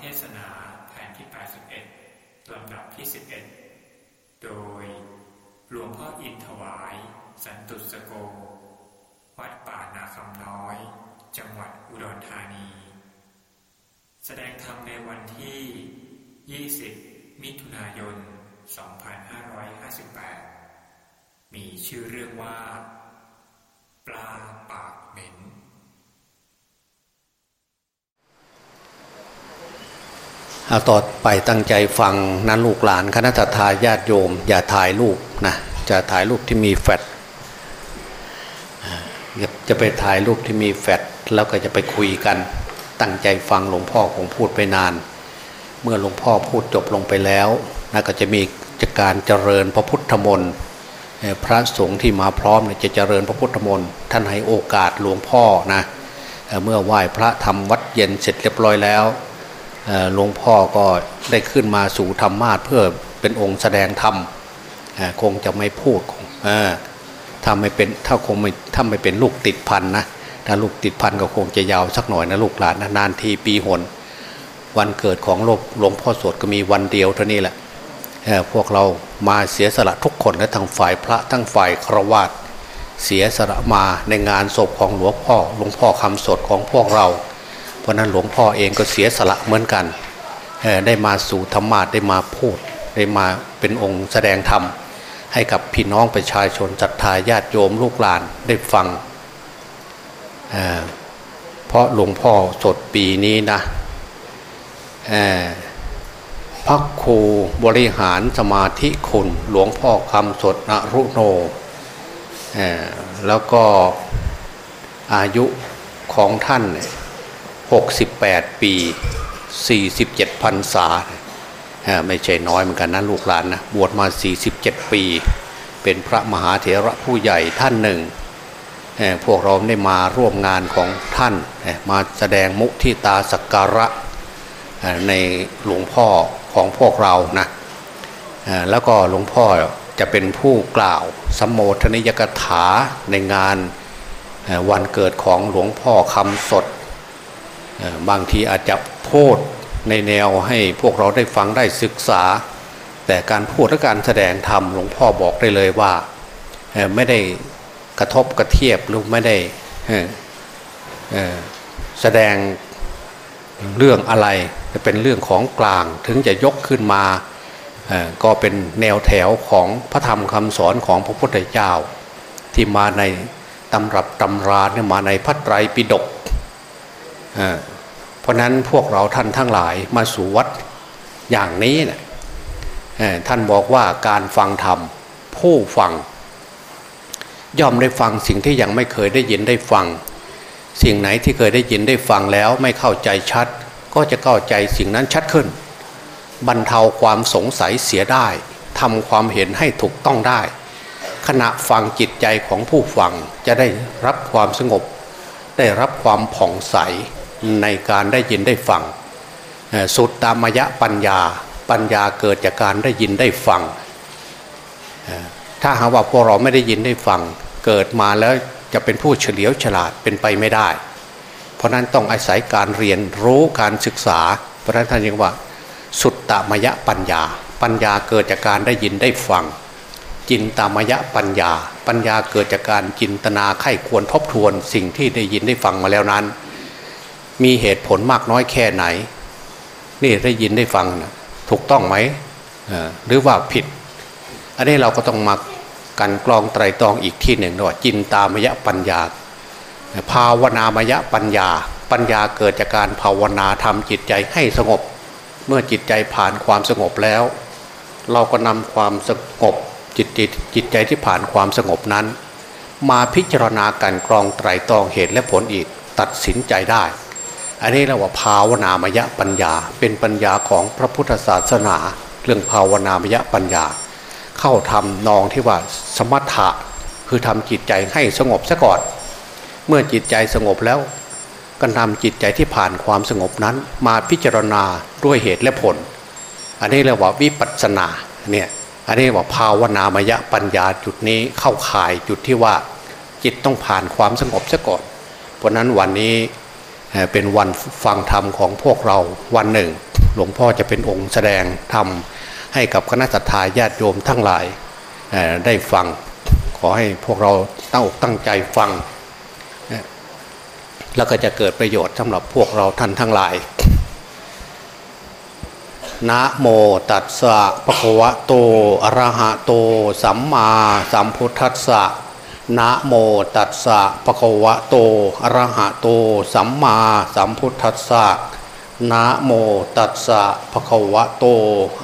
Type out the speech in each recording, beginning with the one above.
เทศนาแผ่นที่ 81 ลำดับที่ 11 โดยหลวงพ่ออินถวาย สันตุสโก วัดป่านาคำน้อย จังหวัดอุดรธานี แสดงธรรมในวันที่ 20 มิถุนายน 2558 มีชื่อเรื่องว่า ปลาปากเหม็น เอาต่อไปตั้งใจฟังนั้นลูกหลานคณะทาญาติโยม อย่าถ่ายรูปนะจะถ่ายรูปที่มีแฟลชอย่าจะไปถ่ายรูปที่มีแฟลชแล้วก็จะไปคุยกัน ตั้งใจฟังหลวงพ่อคงพูดไปนาน เมื่อหลวงพ่อพูดจบลงไปแล้วนะก็จะมีจการเจริญพระพุทธมนต์พระสงฆ์ที่มาพร้อมเนี่ยจะเจริญพระพุทธมนต์ท่านให้โอกาสหลวงพ่อนะเอเมื่อไหว้พระทำวัดเย็นเสร็จเรียบร้อยแล้ว หลวงพ่อก็ได้ขึ้นมาสู่ธรรมาสเพื่อเป็นองค์แสดงธรรมคงจะไม่พูดถ้าไม่เป็นถ้าคงไม่ถ้าไม่เป็นลูกติดพันนะถ้าลูกติดพันก็คงจะยาวสักหน่อยนะลูกหลานนะนานทีปีหนวันเกิดของหลวงพ่อสวดก็มีวันเดียวเท่านี้แหละพวกเรามาเสียสละทุกคนและทั้งฝ่ายพระทั้งฝ่ายครวาสเสียสละมาในงานศพของหลวงพ่อหลวงพ่อคำสดของพวกเรา ราะนั้นหลวงพ่อเองก็เสียสละเหมือนกัน ได้มาสู่ธรรมาได้มาพูด ได้มาเป็นองค์แสดงธรรม ให้กับพี่น้องประชาชนศรัทธาญาติโยมลูกหลานได้ฟังเเพราะหลวงพ่อสดปีนี้นะพระครูบริหารสมาธิคุณหลวงพ่อคำสดนรุโน แล้วก็อายุของท่านเนี่ย 68 ปี 47พรรษาไม่ใช่น้อยเหมือนกันนะลูกหลานนะบวชมา 47 ปี เป็นพระมหาเถระผู้ใหญ่ท่านหนึ่งพวกเราได้มาร่วมงานของท่านมาแสดงมุทิตาสักการะในหลวงพ่อของพวกเรานะแล้วก็หลวงพ่อจะเป็นผู้กล่าวสัมโมทนิยกถาในงานวันเกิดของหลวงพ่อคำสด บางทีอาจจะพูดในแนวให้พวกเราได้ฟังได้ศึกษา แต่การพูดและการแสดงธรรมหลวงพ่อบอกได้เลยว่าไม่ได้กระทบกระเทียบหรือไม่ได้แสดงเรื่องอะไรจะเป็นเรื่องของกลางถึงจะยกขึ้นมาก็เป็นแนวแถวของพระธรรมคำสอนของพระพุทธเจ้า ที่มาในตำรับตำราเนี่ยมาในพระไตรปิฎก ราะนั้นพวกเราท่านทั้งหลายมาสู่วัดอย่างนี้เนะเอ่อท่านบอกว่าการฟังธรรมผู้ฟัง ย่อมได้ฟังสิ่งที่ยังไม่เคยได้ยินได้ฟัง สิ่งไหนที่เคยได้ยินได้ฟังแล้วไม่เข้าใจชัด ก็จะเข้าใจสิ่งนั้นชัดขึ้น บรรเทาความสงสัยเสียได้ทำความเห็นให้ถูกต้องได้ ขณะฟังจิตใจของผู้ฟังจะได้รับความสงบ ได้รับความผ่องใส ในการได้ยินได้ฟังสุดตามยะปัญญาปัญญาเกิดจากการได้ยินได้ฟัง ถ้าหากว่าพวกเราไม่ได้ยินได้ฟัง เกิดมาแล้วจะเป็นผู้เฉลียวฉลาดเป็นไปไม่ได้ เพราะนั้นต้องอาศัยการเรียนรู้การศึกษา เพราะนั้นท่านยังว่า สุดตามยะปัญญา ปัญญาเกิดจากการได้ยินได้ฟัง จินตามยะปัญญา ปัญญาเกิดจากการจินตนาไข้ควรทบทวนสิ่งที่ได้ยินได้ฟังมาแล้วนั้น มีเหตุผลมากน้อยแค่ไหน นี่ได้ยินได้ฟังนะถูกต้องไหมหรือว่าผิด อันนี้เราก็ต้องมากันกรองไตรตรองอีกที่หนึ่งด้วยว่าจินตามยะปัญญา ภาวนามยะปัญญา ปัญญาเกิดจากการภาวนาทำจิตใจให้สงบ เมื่อจิตใจผ่านความสงบแล้ว เราก็นำความสงบจิตจิตจิตใจที่ผ่านความสงบนั้น มาพิจารณาการกรองไตรตรองเหตุและผลอีกตัดสินใจได้ อันนี้เรียกว่าภาวนามยปัญญา เป็นปัญญาของพระพุทธศาสนา เรื่องภาวนามยปัญญา เข้าทำนองที่ว่าสมถะคือทำจิตใจให้สงบซะก่อน เมื่อจิตใจสงบแล้วก็นำจิตใจที่ผ่านความสงบนั้น มาพิจารณาด้วยเหตุและผล อันนี้เรียกว่าวิปัสสนาเนี่ยอันนี้ว่าภาวนามยปัญญาจุดนี้เข้าข่ายจุดที่ว่าจิตต้องผ่านความสงบซะก่อน เพราะนั้นวันนี้ เป็นวันฟังธรรมของพวกเราวันหนึ่ง หลวงพ่อจะเป็นองค์แสดงธรรมให้กับคณะสัตยาญาติโยมทั้งหลายได้ฟัง ขอให้พวกเราตั้งอกตั้งใจฟัง แล้วก็จะเกิดประโยชน์สำหรับพวกเราท่านทั้งหลายนะโมตัสสะภะคะวะโตอะระหะโต สัมมาสัมพุทธัสสะ นะโมตัสสะภะคะวะโตอะระหะโต สัมมาสัมพุทธัสสะนะโมตัสสะภะคะวะโต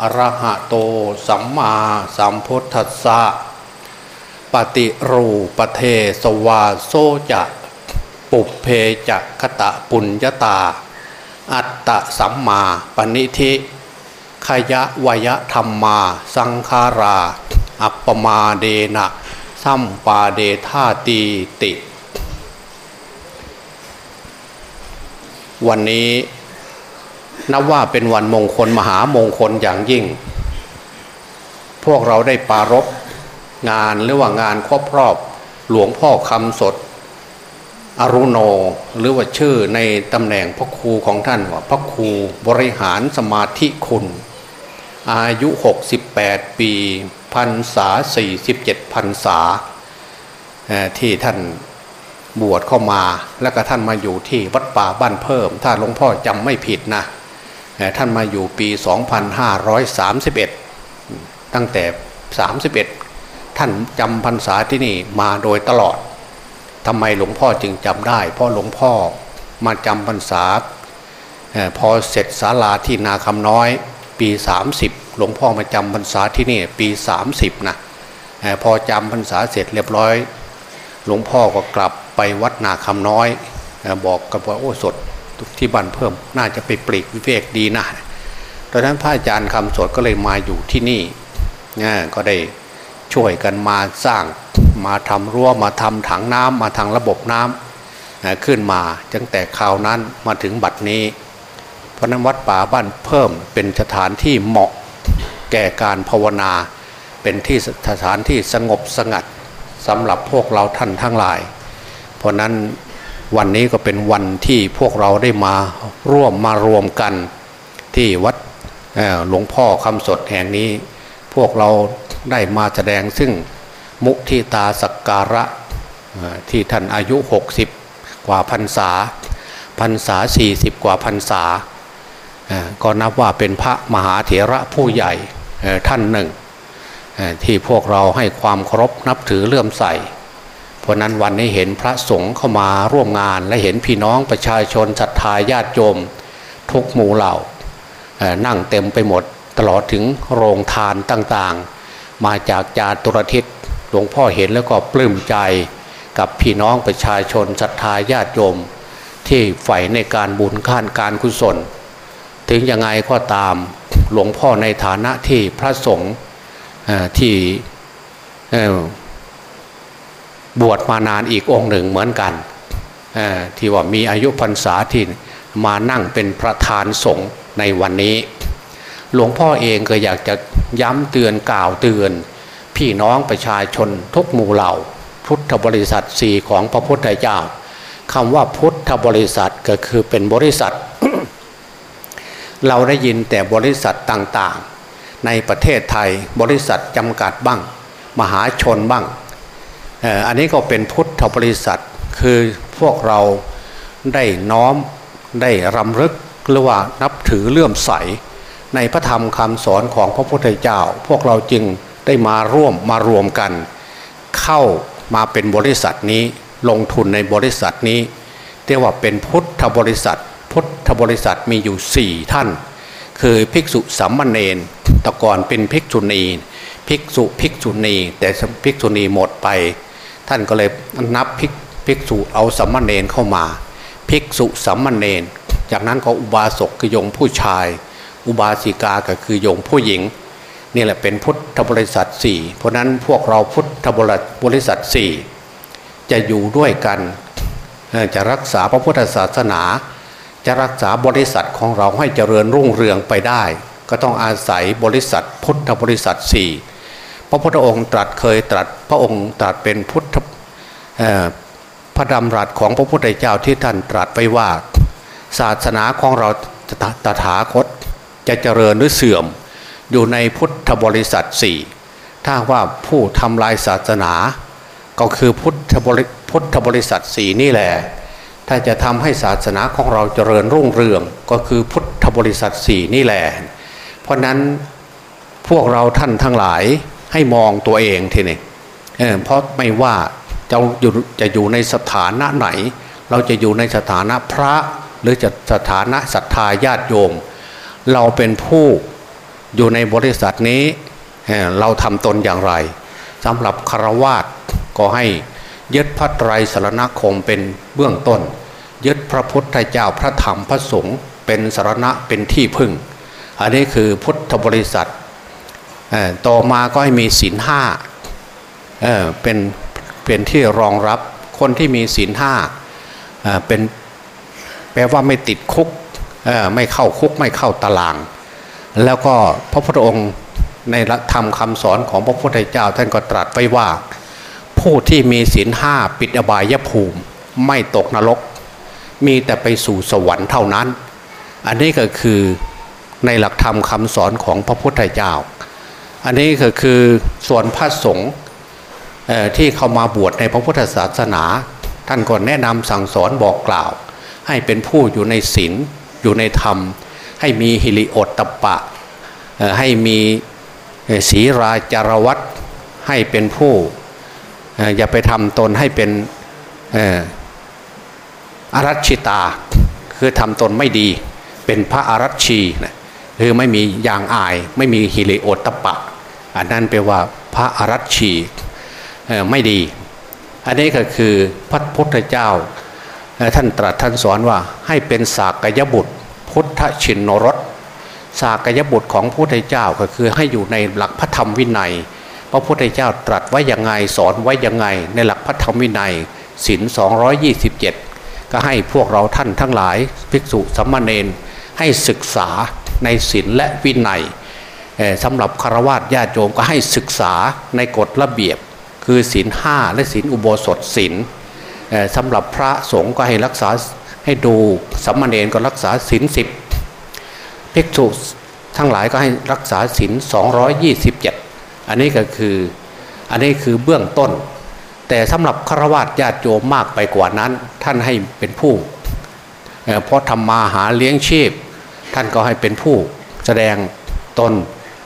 อะระหะโต สัมมาสัมพุทธัสสะปฏิรูปเทสวาโซจะปุเพจะคตะปุญญาตา อัตตะสัมมาปณิธิขยะวยธรรมมา สังคารา อัปปมาเดนะ สัมปาเดธาตีติ วันนี้นับว่าเป็นวันมงคลมหามงคลอย่างยิ่ง พวกเราได้ปารบงานหรือว่างานครอบรอบหลวงพ่อคำสด อรุโนหรือว่าชื่อในตำแหน่งพระครูของท่านว่าพระครูบริหารสมาธิคุณ อายุ 68 ปี พันษา 47พันษาที่ท่านบวชเข้ามาแล้วก็ท่านมาอยู่ที่วัดป่าบ้านเพิ่ม ถ้าหลวงพ่อจำไม่ผิดนะท่านมาอยู่ปี 2531 ตั้งแต่ 31 ท่านจำพรรษาที่นี่มาโดยตลอดทำไมหลวงพ่อจึงจำได้ เพราะหลวงพ่อมาจำพรรษาพอเสร็จศาลาที่นาคำน้อยปี 30 หลวงพ่อมาจำพรรษาที่นี่ปี 30นะพอจำพรรษาเสร็จเรียบร้อย หลวงพ่อก็กลับไปวัดนาคำน้อย บอกกับว่าโอ้สดที่บ้านเพิ่มน่าจะไปปลีกวิเวกดีนะตอนนั้นพระอาจารย์คำสดก็เลยมาอยู่ที่นี่ก็ได้ช่วยกันมาสร้างมาทำรั้วมาทำถังน้ำมาทางระบบน้ำขึ้นมาตั้งแต่คราวนั้นมาถึงบัดนี้ เพราะนั้นวัดป่าบ้านเพิ่มเป็นสถานที่เหมาะ แก่การภาวนา เป็นที่สถานที่สงบสงัดสำหรับพวกเราท่านทั้งหลาย เพราะนั้นวันนี้ก็เป็นวันที่พวกเราได้มาร่วมมารวมกันที่วัดหลวงพ่อคำสดแห่งนี้ พวกเราได้มาแสดงซึ่งมุทิตาสักการะที่ท่านอายุ 60 กว่าพรรษาพรรษา 40 กว่าพรรษาก็นับว่าเป็นพระมหาเถระผู้ใหญ่ ท่านหนึ่ง ที่พวกเราให้ความเคารพนับถือเลื่อมใส เพราะนั้นวันนี้เห็นพระสงฆ์เข้ามาร่วมงาน และเห็นพี่น้องประชาชนศรัทธาญาติโยมทุกหมู่เหล่านั่งเต็มไปหมดตลอดถึงโรงทานต่างๆ มาจากจาตุรทิศหลวงพ่อเห็นแล้วก็ปลื้มใจกับพี่น้องประชาชนศรัทธาญาติโยม ที่ใฝ่ในการบุญข้านการกุศล ถึงยังไงก็ตาม หลวงพ่อในฐานะที่พระสงฆ์ที่บวชมานานอีกองค์หนึ่งเหมือนกันที่ว่ามีอายุพรรษาที่มานั่งเป็นประธานสงฆ์ในวันนี้ หลวงพ่อเองก็อยากจะย้ำเตือนกล่าวเตือน พี่น้องประชาชนทุกหมู่เหล่า พุทธบริษัทสี่ของพระพุทธเจ้าคำว่าพุทธบริษัทก็คือเป็นบริษัท เราได้ยินแต่บริษัทต่างๆ ในประเทศไทยบริษัทจำกัดบ้าง มหาชนบ้าง อันนี้ก็เป็นพุทธบริษัทคือพวกเราได้น้อมได้รำลึกหรือว่านับถือเลื่อมใส ในพระธรรมคำสอนของพระพุทธเจ้า พวกเราจึงได้มาร่วมมารวมกัน เข้ามาเป็นบริษัทนี้ลงทุนในบริษัทนี้เรียกว่าเป็นพุทธบริษัท พุทธบริษัทมีอยู่สี่ท่าน คือภิกษุสัมมาเนนตะกอนเป็นภิกษุณีภิกษุภิกษุณีแต่ภิกษุณีหมดไป ท่านก็เลยนับภิกภิกษุเอาสัมมาเนนเข้ามา ภิกษุสัมมาเนนจากนั้นก็อุบาสกคือยงผู้ชาย อุบาสิกาก็คือยงผู้หญิงนี่แหละเป็นพุทธบริษัทสี่เพราะนั้นพวกเราพุทธบริษัทสี่จะอยู่ด้วยกันจะรักษาพระพุทธศาสนา จะรักษาบริษัทของเราให้เจริญรุ่งเรืองไปได้ ก็ต้องอาศัยบริษัทพุทธบริษัทสี่พระพุทธองค์ตรัสเคยตรัสพระองค์ตรัสเป็นพุทธพระดำรัสของพระพุทธเจ้าที่ท่านตรัสไปว่า ศาสนาของเราตถาคตจะเจริญหรือเสื่อมอยู่ในพุทธบริษัทสี่ถ้าว่าผู้ทำลายศาสนา ก็คือพุทธบริพุทธบริษัทสี่นี่แหละ ถ้าจะทำให้ศาสนาของเราเจริญรุ่งเรืองก็คือพุทธบริษัทสี่นี่แหละ เพราะนั้นพวกเราท่านทั้งหลายให้มองตัวเองทีนี้เเพราะไม่ว่าจะอยู่จะอยู่ในสถานะไหน เราจะอยู่ในสถานะพระหรือจะสถานะศรัทธาญาติโยม เราเป็นผู้อยู่ในบริษัทนี้เราทำตนอย่างไรสำหรับคารวาสก็ให้ ยึดพระไตรสรณคมเป็นเบื้องต้น ยึดพระพุทธเจ้าพระธรรมพระสงฆ์เป็นสรณะเป็นที่พึ่ง อันนี้คือพุทธบริษัทต่อมาก็ให้มีศีลห้าเเป็นเป็นที่รองรับคนที่มีศีลห้าเป็นแปลว่าไม่ติดคุกไม่เข้าคุกไม่เข้าตาราง แล้วก็พระพุทธองค์ในธรรมคำสอนของพระพุทธเจ้าท่านก็ตรัสไว้ว่า ผู้ที่มีศีลห้าปิดอบายภูมิ ไม่ตกนรก มีแต่ไปสู่สวรรค์เท่านั้น อันนี้ก็คือในหลักธรรมคำสอนของพระพุทธเจ้า อันนี้ก็คือส่วนพระสงฆ์ที่เข้ามาบวชในพระพุทธศาสนา ท่านก็แนะนำสั่งสอนบอกกล่าว ให้เป็นผู้อยู่ในศีลอยู่ในธรรม ให้มีฮิริโอตตปะ ให้มีศีราจารวัตให้เป็นผู้ อย่าไปทำตนให้เป็นอารัชิตา คือทำตนไม่ดี เป็นพระอารัชีนะคือไม่มียางอาย ไม่มีฮิริโอตปะ อันนั้นแปลว่าพระอารัชีไม่ดี อันนี้ก็คือพระพุทธเจ้า ท่านตรัสท่านสอนว่าให้เป็นสากยบุตร พุทธชินนรสสากยบุตรของพระพุทธเจ้าก็คือให้อยู่ในหลักพระธรรมวินัย พระพุทธเจ้าตรัสไว้ยังไงสอนไว้ยังไง ในหลักพระธรรมวินัยศิน227 ก็ให้พวกเราท่านทั้งหลายภิกษุสัมมาเนนให้ศึกษาในศินและวินัยสำหรับคารวะญาติโยมก็ให้ศึกษาในกฎระเบียบ คือศีลห้าและศีลอุโบสถศีลสำหรับพระสงฆ์ก็ให้รักษาให้ดูสัมมาเนนก็รักษาศีลสิบภิกษุทั้งหลายก็ให้รักษาศีล227 อันนี้ก็คืออันนี้คือเบื้องต้น แต่สำหรับฆราวาสญาติโยมมากไปกว่านั้น ท่านให้เป็นผู้เพราะทำมาหาเลี้ยงชีพ ท่านก็ให้เป็นผู้แสดงตน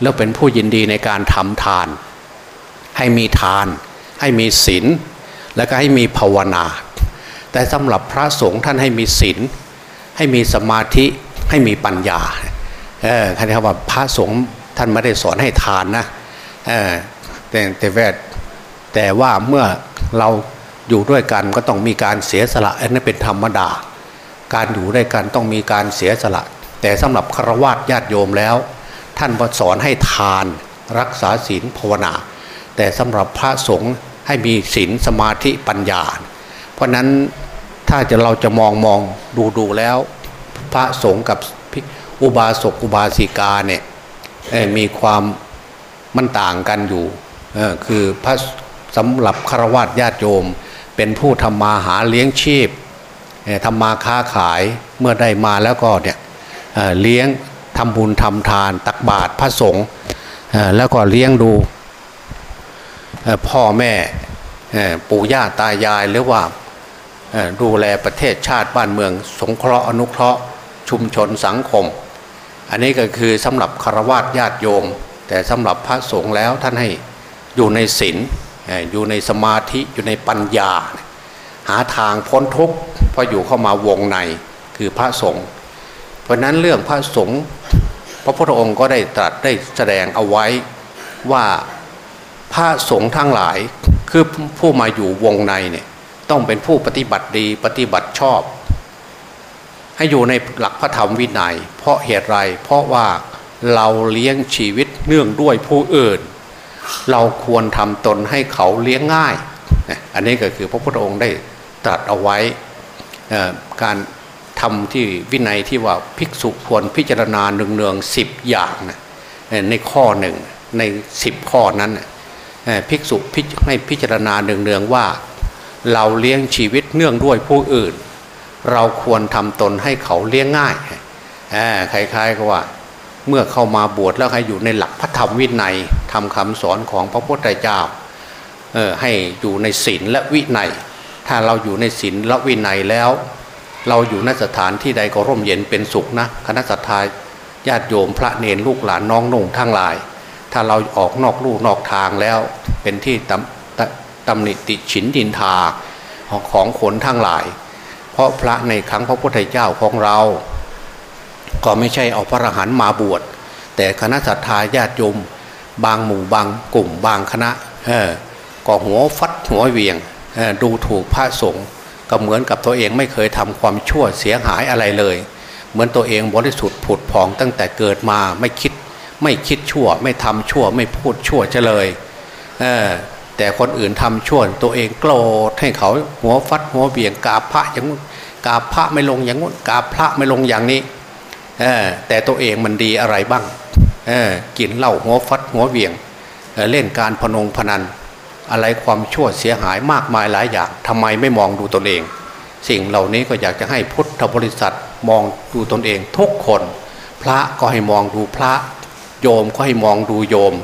แล้วเป็นผู้ยินดีในการทำทาน ให้มีทาน ให้มีศีลแล้วก็ให้มีภาวนา แต่สำหรับพระสงฆ์ท่านให้มีศีลให้มีสมาธิให้มีปัญญาเออคำว่าพระสงฆ์ท่านไม่ได้สอนให้ทานนะ แต่แต่แวดแต่ว่าเมื่อเราอยู่ด้วยกันก็ต้องมีการเสียสละอันนั้นเป็นธรรมดา การอยู่ด้วยกันต้องมีการเสียสละ แต่สำหรับฆราวาสญาติโยมแล้ว ท่านสอนให้ทานรักษาศีลภาวนา แต่สำหรับพระสงฆ์ให้มีศีลสมาธิปัญญา เพราะนั้นถ้าจะเราจะมองมองดูดูแล้ว พระสงฆ์กับอุบาสกอุบาสิกาเนี่ยมีความ มันต่างกันอยู่คือพระสำหรับฆราวาสญาติโยม เป็นผู้ทำมาหาเลี้ยงชีพทำมาค้าขายเมื่อได้มาแล้วก็เนี่ยเลี้ยงทำบุญทำทาน ตักบาตรพระสงฆ์แล้วก็เลี้ยงดูพ่อแม่ปู่ย่าตายายหรือว่าดูแลประเทศชาติบ้านเมือง สงเคราะห์อนุเคราะห์ชุมชนสังคม อันนี้ก็คือสำหรับคารวะญาติโยม แต่สำหรับพระสงฆ์แล้วท่านให้อยู่ในศีลอยู่ในสมาธิอยู่ในปัญญา หาทางพ้นทุกข์เพราะอยู่เข้ามาวงในคือพระสงฆ์เพราะนั้นเรื่องพระสงฆ์พระพุทธองค์ก็ได้ตรัสได้แสดงเอาไว้ว่าพระสงฆ์ทั้งหลายคือผู้มาอยู่วงในเนี่ยต้องเป็นผู้ปฏิบัติดีปฏิบัติชอบ ให้อยู่ในหลักพระธรรมวินัย เพราะเหตุไรเพราะว่าเราเลี้ยงชีวิต เนื่องด้วยผู้อื่น เราควรทำตนให้เขาเลี้ยงง่าย อันนี้ก็คือพระพุทธองค์ได้ตรัสเอาไว้การทำที่วินัยที่ว่าภิกษุควรพิจารณาหนึ่งเนืองสิบอย่างในข้อหนึ่งในสิบข้อนั้นภิกษุให้พิจารณาเนืองๆว่า เราเลี้ยงชีวิตเนื่องด้วยผู้อื่น เราควรทำตนให้เขาเลี้ยงง่ายคล้ายๆก็ว่า เมื่อเข้ามาบวชแล้วให้อยู่ในหลักพระธรรมวินัยทำคำสอนของพระพุทธเจ้าให้อยู่ในศีลและวินัย ถ้าเราอยู่ในศีลและวินัยแล้ว เราอยู่ในสถานที่ใดก็ร่มเย็นเป็นสุขนะคณะสัตยาญาติโยมพระเนรลูกหลานน้องนุ่งทั้งหลาย ถ้าเราออกนอกลู่นอกทางแล้ว เป็นที่ตำตำหนิติฉินดินทาของคนทั้งหลาย เพราะพระในครั้งพระพุทธเจ้าของเรา ก็ไม่ใช่เอาพระอรหันต์มาบวช แต่คณะสัตยาญาติโยมบางหมู่บางกลุ่มบางคณะก็หัวฟัดหัวเวียงดูถูกพระสงฆ์ก็เหมือนกับตัวเองไม่เคยทำความชั่วเสียหายอะไรเลย เหมือนตัวเองบริสุทธิ์ผุดผ่องตั้งแต่เกิดมาไม่คิดไม่คิดชั่ว ไม่ทำชั่วไม่พูดชั่วเฉลยเแต่คนอื่นทำชั่วตัวเองโกรธให้เขาหัวฟัดหัวเบี่ยงกาพระอย่างงู้นกาพระไม่ลงอย่างงู้นกาพระไม่ลงอย่างนี้ แต่ตัวเองมันดีอะไรบ้างกินเหล้าหัวฟัดหัวเบี่ยงเเล่นการพนงพนัน อะไรความชั่วเสียหายมากมายหลายอย่างทำไมไม่มองดูตนเอง สิ่งเหล่านี้ก็อยากจะให้พุทธบริษัทมองดูตนเองทุกคน พระก็ให้มองดูพระโยมก็ให้มองดูโยม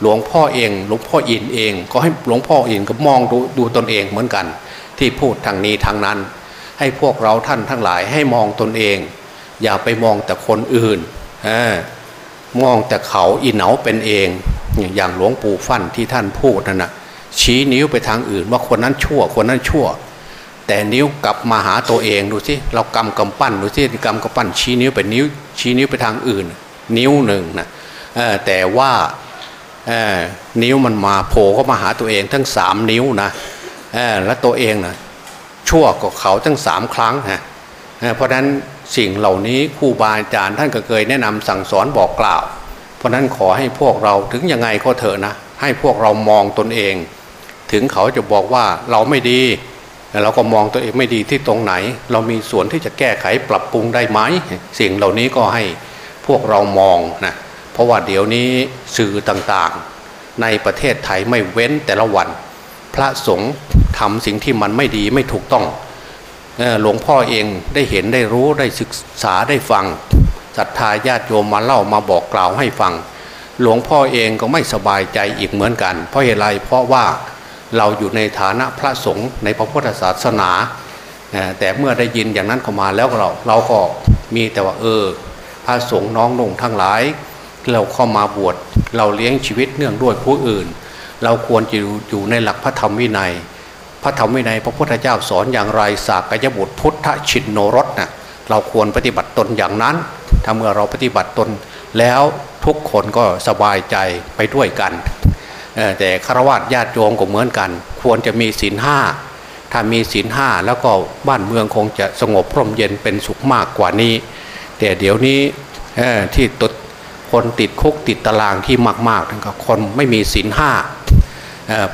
หลวงพ่อเองหลวงพ่ออินเอง ก็ให้หลวงพ่ออินก็มองดูดูตนเองเหมือนกัน ที่พูดทางนี้ทางนั้น ให้พวกเราท่านทั้งหลายให้มองตนเอง อย่าไปมองแต่คนอื่นอมองแต่เขาอินเหนาเป็นเอง อย่างหลวงปู่ฟั่นที่ท่านพูดนั่นนะชี้นิ้วไปทางอื่น ว่าคนนั้นชั่ว คนนั้นชั่ว แต่นิ้วกลับมาหาตัวเองดูสิเรากำกำปั้นดูสิกำกำปั้นชี้นิ้วไปนิ้ว ชี้นิ้วไปทางอื่น นิ้วหนึ่งนะแต่ว่านิ้วมันมาโผล่ก็มาหาตัวเองทั้งสามนิ้วนะแล้วตัวเองนะชั่วกว่าเขาทั้งสามครั้งนะเพราะนั้น สิ่งเหล่านี้ครูบาอาจารย์ท่านก็เคยแนะนำสั่งสอนบอกกล่าว เพราะนั้นขอให้พวกเราถึงยังไงก็เถอะนะ ให้พวกเรามองตนเอง ถึงเขาจะบอกว่าเราไม่ดีเราก็มองตัวเองไม่ดีที่ตรงไหน เรามีส่วนที่จะแก้ไขปรับปรุงได้ไหมสิ่งเหล่านี้ก็ให้พวกเรามองนะเพราะว่าเดี๋ยวนี้สื่อต่างๆ ในประเทศไทยไม่เว้นแต่ละวัน พระสงฆ์ทำสิ่งที่มันไม่ดีไม่ถูกต้อง หลวงพ่อเองได้เห็นได้รู้ได้ศึกษาได้ฟังศรัทธาญาติโยมมาเล่ามาบอกกล่าวให้ฟัง หลวงพ่อเองก็ไม่สบายใจอีกเหมือนกัน เพราะเหตุไรเพราะว่าเราอยู่ในฐานะพระสงฆ์ในพระพุทธศาสนา แต่เมื่อได้ยินอย่างนั้นเข้ามาแล้วเราเราก็มีแต่ว่าเออ พระสงฆ์น้องนงทั้งหลาย เราเข้ามาบวชเราเลี้ยงชีวิตเนื่องด้วยผู้อื่น เราควรจะอยู่ในหลักพระธรรมวินัย พระธรรมวินัยพระพุทธเจ้าสอนอย่างไรสากยบุตรพุทธชินโนรสนะ่ะเราควรปฏิบัติตนอย่างนั้นถ้าเมื่อเราปฏิบัติตนแล้วทุกคนก็สบายใจไปด้วยกันแต่ฆราวาสญาติโยมก็เหมือนกัน ควรจะมีศีลห้าถ้ามีศีลห้าแล้วก็บ้านเมืองคงจะสงบพร่มเย็นเป็นสุขมากกว่านี้ แต่เดี๋ยวนี้ที่ตดคนติดคุกติดตารางที่มากๆทั้งคนไม่มีศีลห้า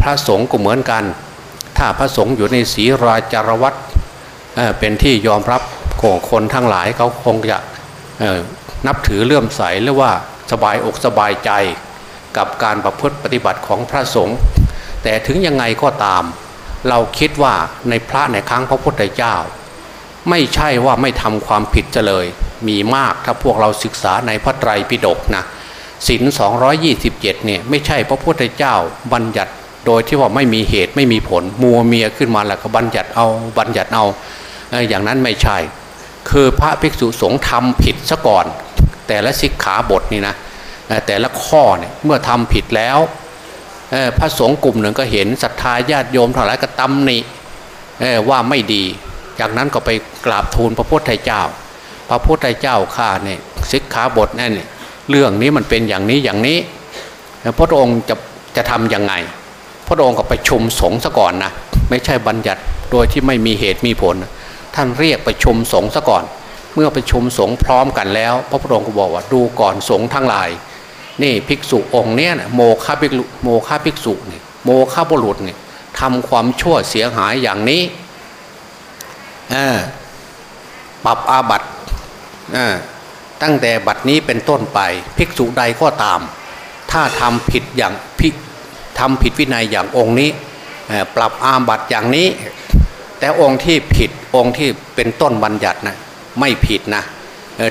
พระสงฆ์ก็เหมือนกัน ถ้าพระสงฆ์อยู่ในศีราจารวัตเป็นที่ยอมรับของคนทั้งหลายเขาคงจะนับถือเลื่อมใสหรือว่าสบายอกสบายใจกับการประพฤติปฏิบัติของพระสงฆ์แต่ถึงยังไงก็ตาม เราคิดว่าในพระในครั้งพระพุทธเจ้า ไม่ใช่ว่าไม่ทำความผิดจะเลย มีมากถ้าพวกเราศึกษาในพระไตรปิฎกนะศิน227เนี่ยไม่ใช่พระพุทธเจ้าบัญญัติ โดยที่ว่าไม่มีเหตุไม่มีผล มัวเมียขึ้นมาแล้วก็บัญญัติเอาบัญญัติเอา อย่างนั้นไม่ใช่ คือพระภิกษุสงฆ์ทำผิดซะก่อน แต่ละสิกขาบทนี่นะแต่ละข้อเนี่ยเมื่อทำผิดแล้วพระสงฆ์กลุ่มหนึ่งก็เห็นศรัทธาญาติโยมทั้งหลายก็ตำหนิว่าไม่ดี จากนั้นก็ไปกราบทูลพระพุทธเจ้า พระพุทธเจ้าข้าเนี่ยสิกขาบทนั่นเนี่ยเรื่องนี้มันเป็นอย่างนี้อย่างนี้พระองค์จะจะทำยังไง พระองค์ก็ไปชุมสงฆ์ซะก่อนนะไม่ใช่บัญญัติโดยที่ไม่มีเหตุมีผล ท่านเรียกไปชุมสงฆ์ซะก่อน เมื่อไปชุมสงฆ์พร้อมกันแล้ว พระพุทธองค์ก็บอกว่าดูก่อนสงฆ์ทั้งหลาย นี่ภิกษุองค์เนี้ยนะโมฆะภิกษุโมฆะภิกษุเนี่ยโมฆะบุรุษเนี่ยทำความชั่วเสียหายอย่างนี้ปรับอาบัตตั้งแต่บัดนี้เป็นต้นไป ภิกษุใดก็ตาม ถ้าทำผิดอย่าง ทำผิดวินัยอย่างองค์นี้ปรับอาบัตอย่างนี้ แต่องค์ที่ผิดองค์ที่เป็นต้นบัญญัตินะไม่ผิดนะ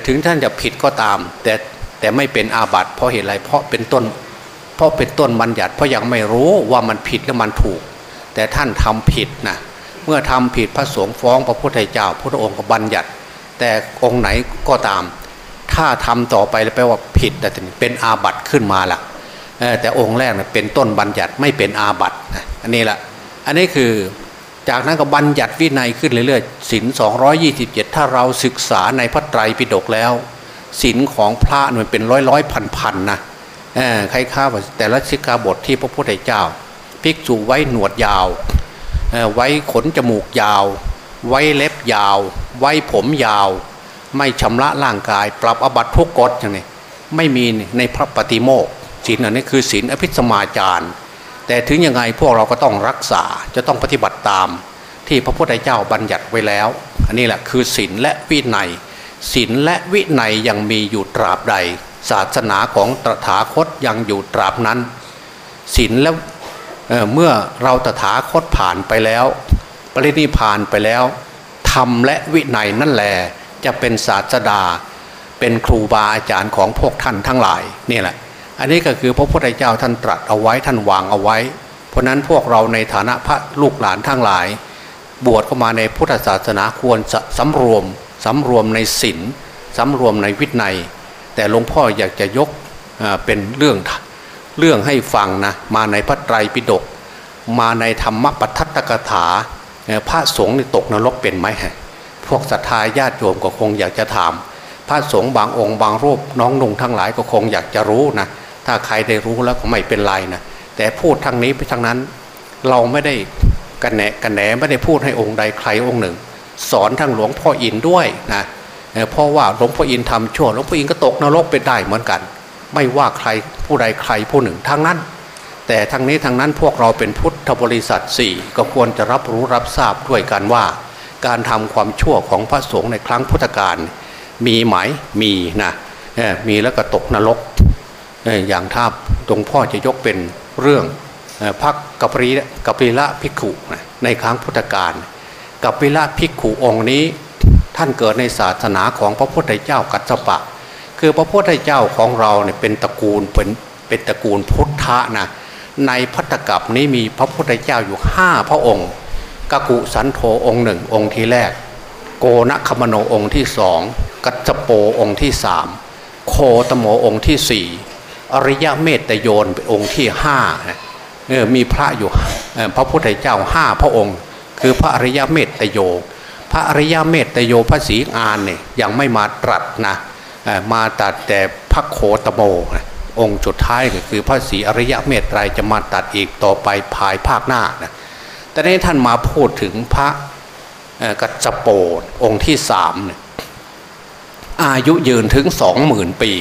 ถึงท่านจะผิดก็ตาม แต่แต่ไม่เป็นอาบัติเพราะเหตุไรเพราะเป็นต้น เพราะเป็นต้นบัญญัติเพราะยังไม่รู้ว่ามันผิดและมันถูก แต่ท่านทำผิดนะเมื่อทำผิดพระสงฆ์ฟ้องพระพุทธเจ้าพระองค์ก็บัญญัติ แต่องค์ไหนก็ตาม ถ้าทำต่อไปแล้วแปลว่าผิดแต่เป็นอาบัติขึ้นมาล่ะ แต่องค์แรกเป็นต้นบัญญัติไม่เป็นอาบัติอันนี้แหละอันนี้คือจากนั้นก็บัญญัติวินัยขึ้นเรื่อยๆศินสองถ้าเราศึกษาในพระไตรปิฎกแล้วศินของพระมันเป็นร้อยร้อยพันพันนะใครข้าแต่ละสิกขาบทที่พระพุทธเจ้า ภิกษุไว้หนวดยาว ไว้ขนจมูกยาว ไว้เล็บยาว ไว้ผมยาว ไม่ชำระร่างกาย ปรับอบัตทุกกฎอย่างนี้ไม่มีในพระปฏิโมก ศีลอันนี้คือศีลอภิสมาจารแต่ถึงยังไงพวกเราก็ต้องรักษาจะต้องปฏิบัติตาม ที่พระพุทธเจ้าบัญญัติไว้แล้ว อันนี้แหละคือศีลและวินัยศีลและวินัยยังมีอยู่ตราบใด ศาสนาของตถาคตยังอยู่ตราบนั้นศีลแล้วเเมื่อเราตถาคตผ่านไปแล้ว ปรินิพานไปแล้วธรรมและวินัยนั่นแหละจะเป็นศาสดาเป็นครูบาอาจารย์ของพวกท่านทั้งหลายนี่แหละ อันนี้ก็คือพระพุทธเจ้าท่านตรัสเอาไว้ท่านวางเอาไว้ เพราะนั้นพวกเราในฐานะพระลูกหลานทั้งหลาย บวชเข้ามาในพุทธศาสนาควรสำรวมสำรวมในศีลสำรวมในวินัย แต่หลวงพ่ออยากจะยกเป็นเรื่องเรื่องให้ฟังนะมาในพระไตรปิฎกมาในธรรมปทัตตกถาพระสงฆ์ตกนรกเป็นไหมพวกศรัทธาญาติโยมก็คงอยากจะถาม พระสงฆ์บางองค์บางรูปน้องนุ่งทั้งหลายก็คงอยากจะรู้นะ ถ้าใครได้รู้แล้วก็ไม่เป็นไรนะแต่พูดทางนี้ไปทางนั้น เราไม่ได้กันแหนกันแหนไม่ได้พูดให้องค์ใดใครองค์หนึ่ง สอนทั้งหลวงพ่ออินด้วยนะเพราะว่าหลวงพ่ออินทำชั่วหลวงพ่ออินก็ตกนรกไปได้เหมือนกัน ไม่ว่าใครผู้ใดใครผู้หนึ่งทั้งนั้น แต่ทั้งนี้ทั้งนั้นพวกเราเป็นพุทธบริษัทสี่ก็ควรจะรับรู้รับทราบด้วยกันว่า การทำความชั่วของพระสงฆ์ในครั้งพุทธกาลมีไหมมีนะมีแล้วก็ตกนรก อย่างถ้าหลวงพ่อจะยกเป็นเรื่องพักกัปริกัปริละภิกขุในครั้งพุทธกาลกัปริละภิกขุองค์นี้ ท่านเกิดในศาสนาของพระพุทธเจ้ากัสปะ คือพระพุทธเจ้าของเราเนี่ยเป็นตระกูลเป็นเป็นตระกูลพุทธะนะในพัตตกับนี้มีพระพุทธเจ้าอยู่ห้าพระองค์กกุสันโธองค์หนึ่งองค์ที่แรก โกนคมโนองค์ที่สองกัจจโปองค์ที่สามโคตโมองค์ที่สี่ อริยะเมตโยนเป็นองค์ที่ห้ามีพระอยู่พระพุทธเจ้าห้าพระองค์ คือพระอริยะเมตโย พระอริยะเมตโยพระศรีอานเนี่ยยังไม่มาตรัสนะมาตัดแต่พระโคตโมองค์สุดท้ายก็คือพระศรีอริยะเมตไตรจะมาตัดอีกต่อไปภายภาคหน้านะแต่นี้ท่านมาพูดถึงพระกัจจโปองค์ที่สามอายุยืนถึงสองหมื่นปี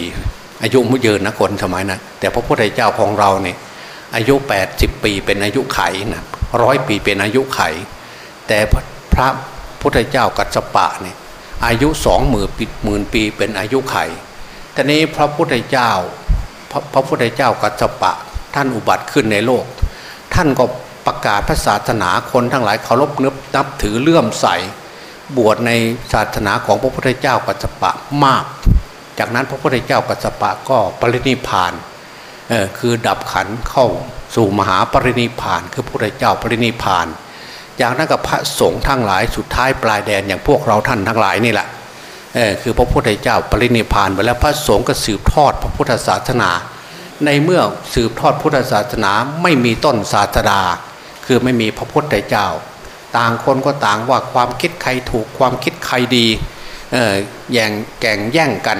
อายุไมุยืนนะคนสมัยนะั้นแต่พระพุทธเจ้าของเราเนี่ยอายุ 80 ปีเป็นอายุไขนะร้อยปีเป็นอายุไข แต่พระพุทธเจ้ากัสปะเนี่ยอายุสองหมื่นปีหมื่นปีเป็นอายุไขทีนี้พระพุทธเจ้าพระพระพุทธเจ้ากัสปะ ท่านอุบัติขึ้นในโลก ท่านก็ประกาศพระศาสนาคนทั้งหลายเคารพนึบนับถือเลื่อมใส บวชในศาสนาของพระพุทธเจ้ากัสปะมาก จากนั้นพระพุทธเจ้ากัสปะก็ปรินิพานคือดับขันเข้าสู่มหาปรินิพาน คือพระพุทธเจ้าปรินิพาน จากนั้นกับพระสงฆ์ทั้งหลายสุดท้ายปลายแดนอย่างพวกเราท่านทั้งหลายนี่แหละคือพระพุทธเจ้าปรินิพานไปแล้วพระสงฆ์ก็สืบทอดพระพุทธศาสนา ในเมื่อสืบทอดพุทธศาสนาไม่มีต้นศาสดา คือไม่มีพระพุทธเจ้า ต่างคนก็ต่างว่าความคิดใครถูกความคิดใครดีแย่งแก่งแย่งกัน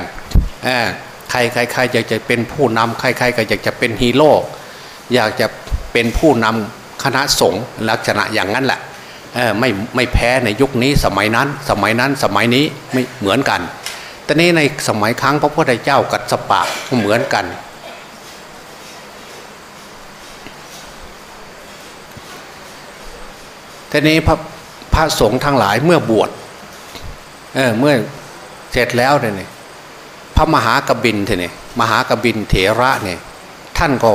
ใครใครใครอยากจะเป็นผู้นำใครใครก็อยากจะเป็นฮีโร่อยากจะเป็นผู้นำคณะสงฆ์ลักษณะอย่างนั้นแหละไม่ไม่แพ้ในยุคนี้สมัยนั้น สมัยนั้นสมัยนี้ไม่เหมือนกัน แต่นี้ในสมัยครั้งพระพุทธเจ้ากัดสปะเหมือนกันทีนี้พระพระสงฆ์ทั้งหลายเมื่อบวชเเมื่อเสร็จแล้วเนี่ย พระมหากบินเถเนี่ยมหากบินเถระเนี่ยท่านก็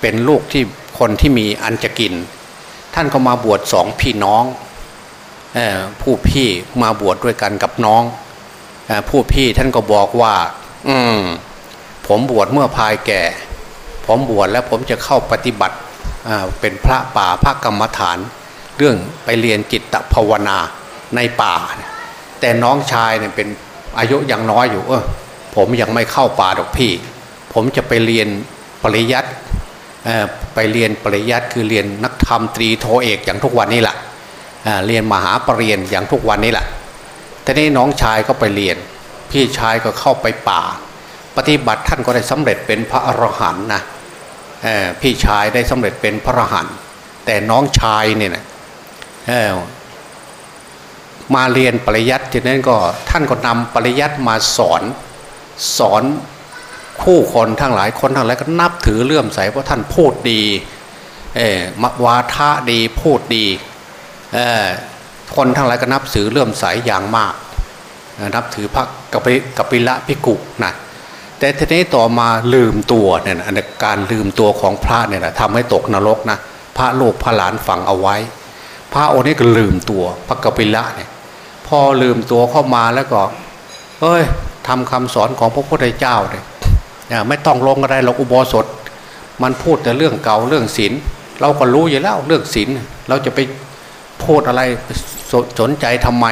เป็นลูกที่คนที่มีอันจะกิน ท่านก็มาบวชสองพี่น้องผู้พี่มาบวชดด้วยกันกับน้องอผู้พี่ท่านก็บอกว่า อืมผผมบวชเมื่อภายแก่ ผมบวชแล้วผมจะเข้าปฏิบัติเป็นพระป่าพระกรรมฐาน เรื่องไปเรียนจิตภาวนาในป่า แต่น้องชายเนี่ยเป็นอายุยังน้อยอยู่เออ ผมยังไม่เข้าป่าดอกพี่ ผมจะไปเรียนปริยัติไปเรียนปริยัติคือเรียนนักธรรมตรีโทเอกอย่างทุกวันนี้แหละเรียนมหาปรริญญาอย่างทุกวันนี้แหละทีนี้น้องชายก็ไปเรียน พี่ชายก็เข้าไปป่า ปฏิบัติท่านก็ได้สำเร็จเป็นพระอรหันต์นะพี่ชายได้สำเร็จเป็นพระอรหันต์แต่น้องชายเนี่ยนะมาเรียนปริยัติทีนั้นก็ท่านก็นำปริยัติมาสอน สอนคู่คนทั้งหลายคนทั้งหลายก็นับถือเลื่อมใสเพราะท่านพูดดีเออมวาทะดีพูดดีเออคนทั้งหลายก็นับถือเลื่อมใสอย่างมาก นับถือพระกปิกปิละพิกุนะแต่ทีนี้ต่อมาลืมตัวเนี่ยนะการลืมตัวของพระเนี่ยนะทำให้ตกนรกนะพระโลกพระหลานฝังเอาไว้ พระองค์นี้ก็ลืมตัวพระกปิละเนี่ยพอลืมตัวเข้ามาแล้วก็เอ้ย ทำคำสอนของพระพุทธเจ้าเนี่ยไม่ต้องลงอะไรเราอุโบสถ มันพูดแต่เรื่องเก่าเรื่องศีลเราก็รู้อยู่แล้วเรื่องศีลเราจะไปพูดอะไรสสนใจทำไม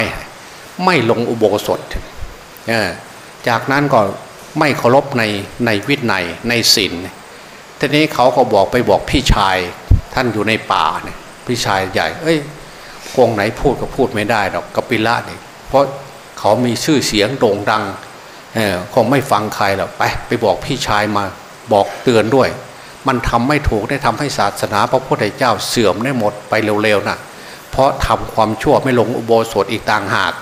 ไม่ลงอุโบสถจากนั้นก็ไม่เคารพในในวินัยในศีลทีนี้เขาก็บอกไปบอกพี่ชายท่านอยู่ในป่าเนี่ยพี่ชายใหญ่ เอ้ยคงไหนพูดก็พูดไม่ได้หรอกกปิละเนี่ยเพราะเขามีชื่อเสียงโด่งดัง คงไม่ฟังใครหรอกไปไปบอกพี่ชายมาบอกเตือนด้วย มันทำไม่ถูกได้ทำให้ศาสนาพระพุทธเจ้าเสื่อมได้หมดไปเร็วๆนะเพราะทำความชั่วไม่ลงอุโบสถอีกต่างหาก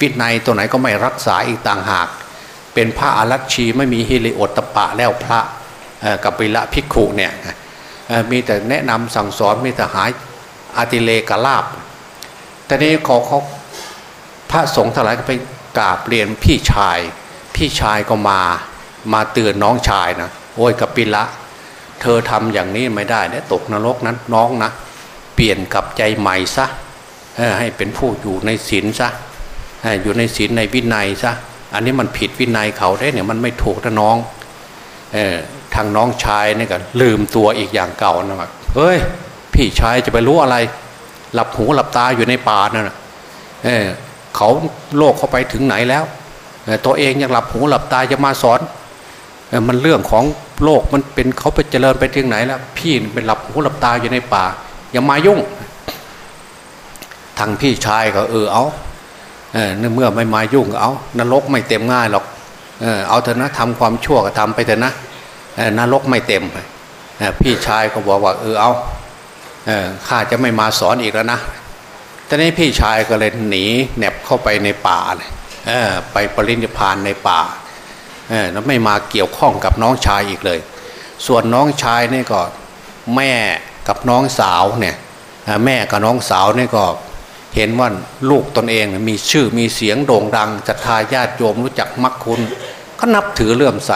วินัยตัวไหนก็ไม่รักษาอีกต่างหาก เป็นพระอารัชชีไม่มีฮิริโอตปะแล้วพระกับปิละภิกขุเนี่ยมีแต่แนะนำสั่งสอนมีแต่หายอาติเลกลาบแต่นี้ขอเขาพระสงฆ์ทั้งหลายก็ไปกราบเรียนพี่ชาย พี่ชายก็มา มาเตือนน้องชายนะโอ้ยกับปิละ เธอทำอย่างนี้ไม่ได้เนี่ยตกนรกนั้นน้องนะเปลี่ยนกับใจใหม่ซะให้เป็นผู้อยู่ในศีลซะอยู่ในศีลในวินัยซะอันนี้มันผิดวินัยเขาได้เนี่ยมันไม่ถูกนะน้องอทางน้องชายเนี่ยก็ลืมตัวอีกอย่างเก่านะเฮ้ย พี่ชายจะไปรู้อะไร หลับหูหลับตาอยู่ในป่านั่นเออเขาโลกเขาไปถึงไหนแล้ว ตัวเองยังหลับหูหลับตาจะมาสอนมันเรื่องของโลกมันเป็นเขาไปเจริญไปถึงไหนแล้วพี่เป็นหลับหูหลับตาอยู่ในป่า อย่ามายุ่ง ทางพี่ชายก็เออเอาเออเมื่อไม่มายุ่งเอานรกไม่เต็มง่ายหรอกเออเอาเถอะนะทำความชั่วก็ทำไปเถอะนะนรกไม่เต็มพี่ชายก็บอกว่าเออเอาข้าจะไม่มาสอนอีกแล้วนะตอนนี้พี่ชายก็เลยหนีแนบเข้าไปในป่าเลย ไปปรินิพานในป่าแล้วไม่มาเกี่ยวข้องกับน้องชายอีกเลย ส่วนน้องชายนี่ก็แม่กับน้องสาวเนี่ยแม่กับน้องสาวนี่ก็เห็นว่าลูกตนเองมีชื่อมีเสียงโด่งดังจัตาญาติโยมรู้จักมักคุณ ก็นับถือเลื่อมใส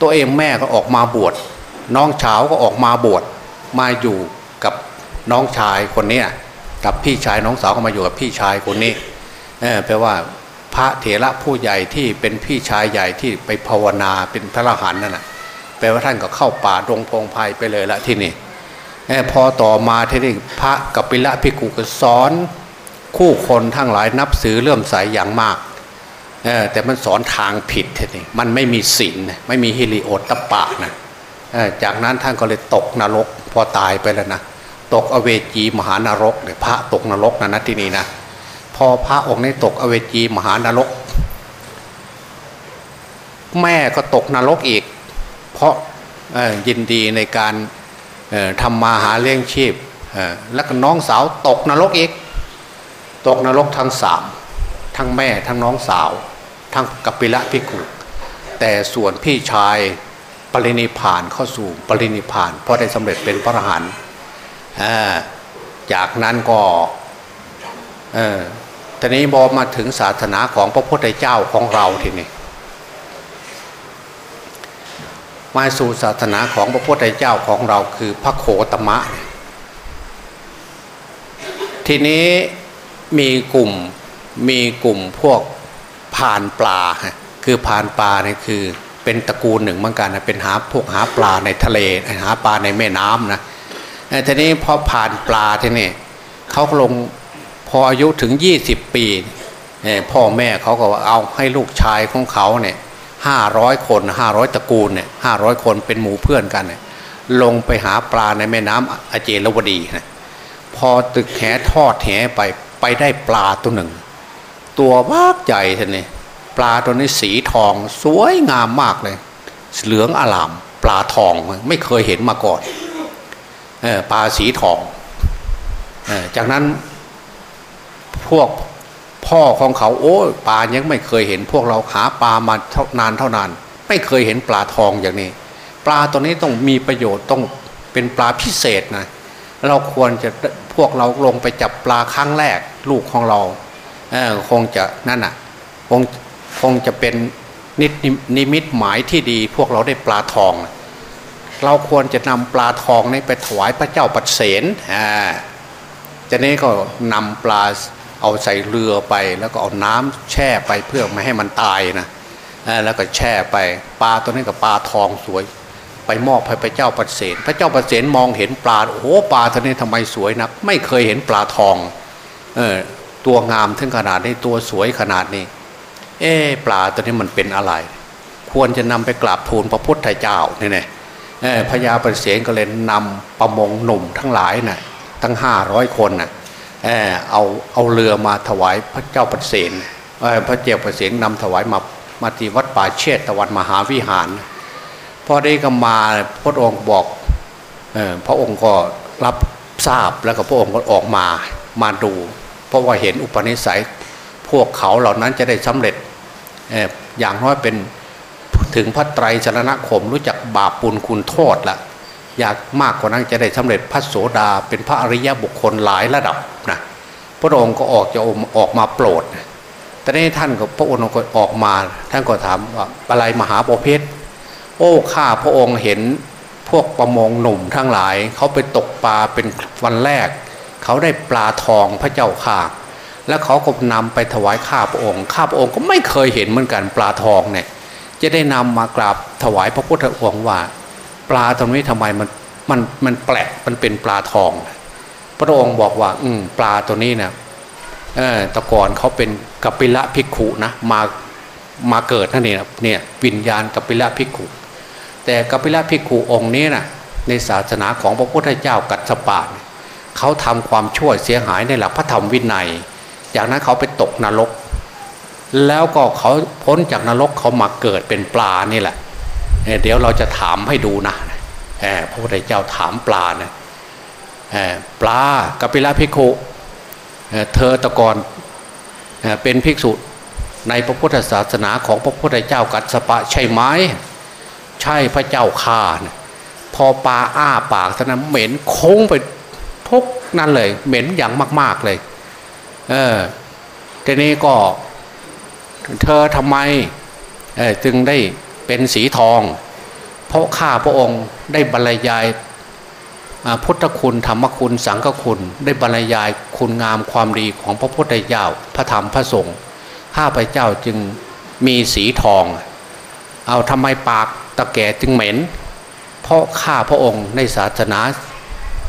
ตัวเองแม่ก็ออกมาบวชน้องสาวก็ออกมาบวชมาอยู่กับน้องชายคนนี้กับพี่ชายน้องสาวก็มาอยู่กับพี่ชายคนนี้แปลว่า พระเถระผู้ใหญ่ที่เป็นพี่ชายใหญ่ที่ไปภาวนาเป็นพระอรหันต์นั่นแหะแปลว่าท่านก็เข้าป่าดงพงไพ่ไปเลยละที่นี่พอต่อมาที่นี่พระกัปปิละพิกุกสอนคู่คนทั้งหลายนับสือเลื่อมใสอย่างมากแต่มันสอนทางผิดทีนี่มันไม่มีศีลไม่มีฮิริโอตตปะนะจากนั้นท่านก็เลยตกนรกพอตายไปแล้วนะตกอเวจีมหานรกเนี่ยพระตกนรกนะนะที่นี่นะ พอพระองค์นี้ตกอเวจีมหานรก แม่ก็ตกนรกอีก เพราะยินดีในการทำมาหาเลี้ยงชีพแล้วก็น้องสาวตกนรกอีก ตกนรกทั้งสามทั้งแม่ทั้งน้องสาว ทั้งกัปปิละพิกุแต่ส่วนพี่ชายปรินิพานเข้าสู่ปรินิพานเพราะได้สำเร็จเป็นพระอรหันต์จากนั้นก็ ทีนี้บอมาถึงศาสนาของพระพุทธเจ้าของเราทีนี้มาสู่ศาสนาของพระพุทธเจ้าของเราคือพระโคตมะ ทีนี้มีกลุ่มมีกลุ่มพวกผ่านปลา คือผ่านปลาเนี่ยคือเป็นตระกูลหนึ่งเหมือนกันนะเป็นหาพวกหาปลาในทะเลหาปลาในแม่น้ำนะทีนี้พอผ่านปลาทีนี่เขาลง พออายุถึง 20 ปีพ่อแม่เขาก็เอาให้ลูกชายของเขาเนี่ยห้าร้อยคนห้าร้อยตระกูลเนี่ยห้าร้อยคนเป็นหมู่เพื่อนกันเนี่ยลงไปหาปลาในแม่น้ำอเจรวดีนะพอตึกแหทอดแหไปไปได้ปลาตัวหนึ่ง ตัวมากใหญ่ท่านนี่ปลาตัวนี้สีทองสวยงามมากเลย เหลืองอลาม ปลาทองไม่เคยเห็นมาก่อนออปลาสีทองออจากนั้น พวกพ่อของเขาโอ้ปลายังไม่เคยเห็น พวกเราหาปลามานานเท่านาน ไม่เคยเห็นปลาทองอย่างนี้ ปลาตัวนี้ต้องมีประโยชน์ต้องเป็นปลาพิเศษนะเราควรจะพวกเราลงไปจับปลาครั้งแรก ลูกของเราเคงจะนั่นอะคงคงจะเป็นนินมิตหมายที่ดี พวกเราได้ปลาทอง เราควรจะนำปลาทองนี้ไปถวายพระเจ้าปัดเสนอ่าจะนี้ก็นำปลา เอาใส่เรือไป แล้วก็เอาน้ำแช่ไปเพื่อไม่ให้มันตายนะแล้วก็แช่ไปปลาตัวนี้กับปลาทองสวย ไปมอบให้พระเจ้าปเสนพระเจ้าปเสนมองเห็นปลาโอ้โหปลาตัวนี้ทำไมสวยนะไม่เคยเห็นปลาทองเออตัวงามถึงขนาดนี้ตัวสวยขนาดนี้ เอ๊ปลาตัวนี้มันเป็นอะไร ควรจะนำไปกราบทูลพระพุทธเจ้าเนี่ยนะพญาปเสนก็เลยนำประมงหนุ่มทั้งหลายนะ่ะทั้งห้าร้อยคนนะ่ะ เออเอาเอาเรือมาถวายพระเจ้าปเสนพระเจ้าปเสนนำถวายมามาที่วัดป่าเชตตะวันมหาวิหารพอได้ก็มาพระองค์บอกออพระองค์ก็รับทราบแล้วก็พระองค์ก็ออกมามาดู เพราะว่าเห็นอุปนิสัยพวกเขาเหล่านั้นจะได้สำเร็จอย่างน้อยเป็นถึงพระไตรสรณคมรู้จักบาปปุลคุณโทษละ อยากมากกว่านั้นจะได้สำเร็จพระโสดา เป็นพระอริยบุคคลหลายระดับนะพระองค์ก็ออกจะออกมาโปรดแต่ในท่านก็พระองค์ก็ออกมา ท่านก็ถามว่าอะไรมหาโปเพชรโอ้ข้าพระองค์เห็นพวกประมงหนุ่มทั้งหลาย เขาไปตกปลาเป็นวันแรก เขาได้ปลาทองพระเจ้าข่าแล้วเขาก็นำไปถวายข้าพระองค์ ข้าพระองค์ก็ไม่เคยเห็นเหมือนกันปลาทองเนี่ย จะได้นำมากราบถวายพระพุทธองค์ว่า ปลาตรงนี้ทำไมมันมันมันแปลกมันเป็นปลาทอง พระองค์บอกว่า อืมปลาตัวนี้เนี่ยตะกอนเขาเป็นกัปปิละภิกขุนะมามาเกิดนั่นเองเนี่ยวิญญาณกัปปิละภิกขุ แต่กัปปิละภิกขุองค์นี้นะในศาสนาของพระพุทธเจ้ากัสปะเขาทำความชั่วเสียหายในหลักพระธรรมวินัย จากนั้นเขาไปตกนรก แล้วก็เขาพ้นจากนรกเขามาเกิดเป็นปลานี่แหละ เดี๋ยวเราจะถามให้ดูนะพระพุทธเจ้าถามปลาเนะปลากปิลาภิกขุเธอตะกอนเป็นภิกษุในพระพุทธศาสนาของพระพุทธเจ้ากัสปะใช่ไหมใช่พระเจ้าข่าพอปลาอ้าปากท่านั้นเหม็นโค้งไปทุกนั่นเลย เหม็นอย่างมาก ๆเลย เออทีนี้ก็ เธอทำไมจึงได้ เป็นสีทอง เพราะข้าพระองค์ได้บรรยายพุทธคุณธรรมคุณสังฆคุณ ได้บรรยายคุณงามความดีของพระพุทธเจ้าพระธรรมพระสงฆ์ข้าพเจ้าจึงมีสีทอง เอาทำไมปากตะแก่จึงเหม็น เพราะข้าพระองค์ในศาสนา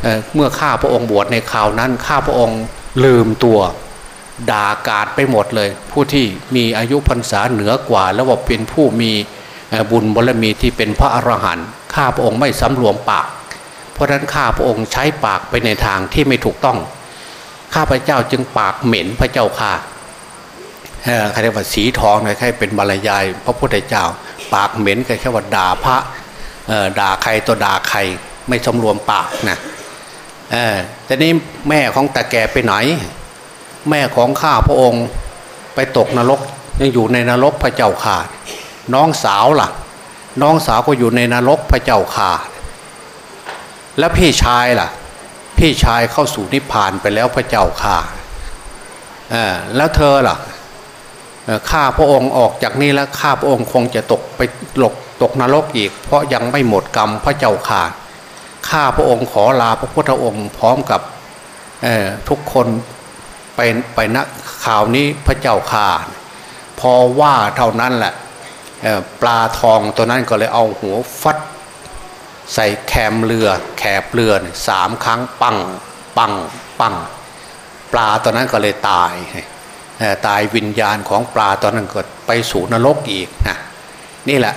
เเมื่อข้าพระองค์บวชในข่าวนั้น ข้าพระองค์ลืมตัวด่ากาดไปหมดเลย ผู้ที่มีอายุพรรษาเหนือกว่า แล้วว่าเป็นผู้มี บุญบารมีที่เป็นพระอรหันต์ข้าพระองค์ไม่สำรวมปาก เพราะฉะนั้นข้าพระองค์ใช้ปากไปในทางที่ไม่ถูกต้อง ข้าพระเจ้าจึงปากเหม็นพระเจ้าค่ะใครเรียกว่าสีทองใครเป็นบรรยาย พระพุทธเจ้า ปากเหม็นแค่ว่าด่าพระด่าใครตัวด่าใครไม่สำรวมปากนะแต่นี้แม่ของตาแกไปไหน แม่ของข้าพระองค์ไปตกนรกยังอยู่ในนรกพระเจ้าค่ะ น้องสาวล่ะ น้องสาวก็อยู่ในนรกพระเจ้าข่าแล้วพี่ชายล่ะ พี่ชายเข้าสู่นิพพานไปแล้วพระเจ้าข่าแล้วเธอล่ะข้าพระองค์ออกจากนี้แล้วข้าพระองค์คงจะตกไปหลกตกนรกอีก เพราะยังไม่หมดกรรมพระเจ้าข่าข้าพระองค์ขอลาพระพุทธองค์พร้อมกับทุกคนไปไปณข่าวนี้พระเจ้าข่าพอว่าเท่านั้นแหละ ปลาทองตัวนั้นก็เลยเอาหัวฟัด ใส่แคมเรือแคบเรือสามครั้งปังปังปังปลาตัวนั้นก็เลยตายตายวิญญาณของปลาตอนนั้นก็ไปสู่นรกอีกนะนี่แหละ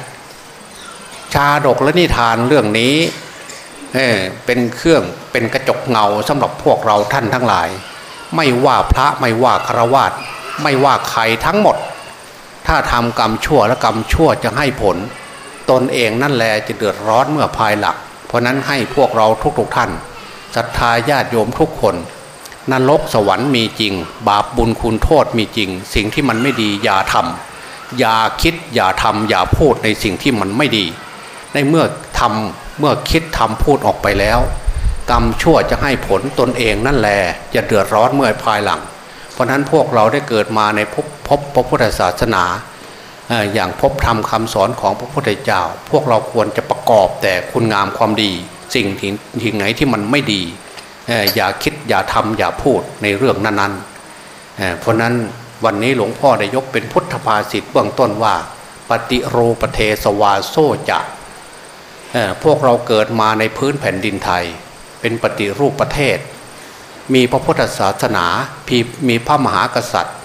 ชาดกและนิทานเรื่องนี้เเป็นเครื่องเป็นกระจกเงาสำหรับพวกเราท่านทั้งหลาย ไม่ว่าพระไม่ว่าครวาสไม่ว่าใครทั้งหมด ถ้าทำกรรมชั่วและกรรมชั่วจะให้ผล ตนเองนั่นแหละจะเดือดร้อนเมื่อภายหลังเพราะนั้นให้พวกเราทุกๆทท่านศรัทธาญาติโยมทุกคนนรกสวรรค์มีจริง บาปบุญคุณโทษมีจริง สิ่งที่มันไม่ดีอย่าทำอย่าคิดอย่าทำอย่าพูดในสิ่งที่มันไม่ดี ในเมื่อทำเมื่อคิดทำพูดออกไปแล้ว กรรมชั่วจะให้ผลตนเองนั่นแหละจะเดือดร้อนเมื่อภายหลัง ราะนั้นพวกเราได้เกิดมาในพบพบพระพุทธศาสนาอย่างพบธรรมคาสอนของพระพุทธเจ้า พวกเราควรจะประกอบแต่คุณงามความดี สิ่งที่ไหนที่มันไม่ดีอย่าคิดอย่าทำอย่าพูดในเรื่องนั้นๆเพราะนั้นวันนี้หลวงพ่อได้ยกเป็นพุทธภาษิตเบื้องต้นว่า ปฏิรูปเทสวาโส จะพวกเราเกิดมาในพื้นแผ่นดินไทย เป็นปฏิรูปประเทศ มีพระพุทธศาสนามีพระมหากษัตริย์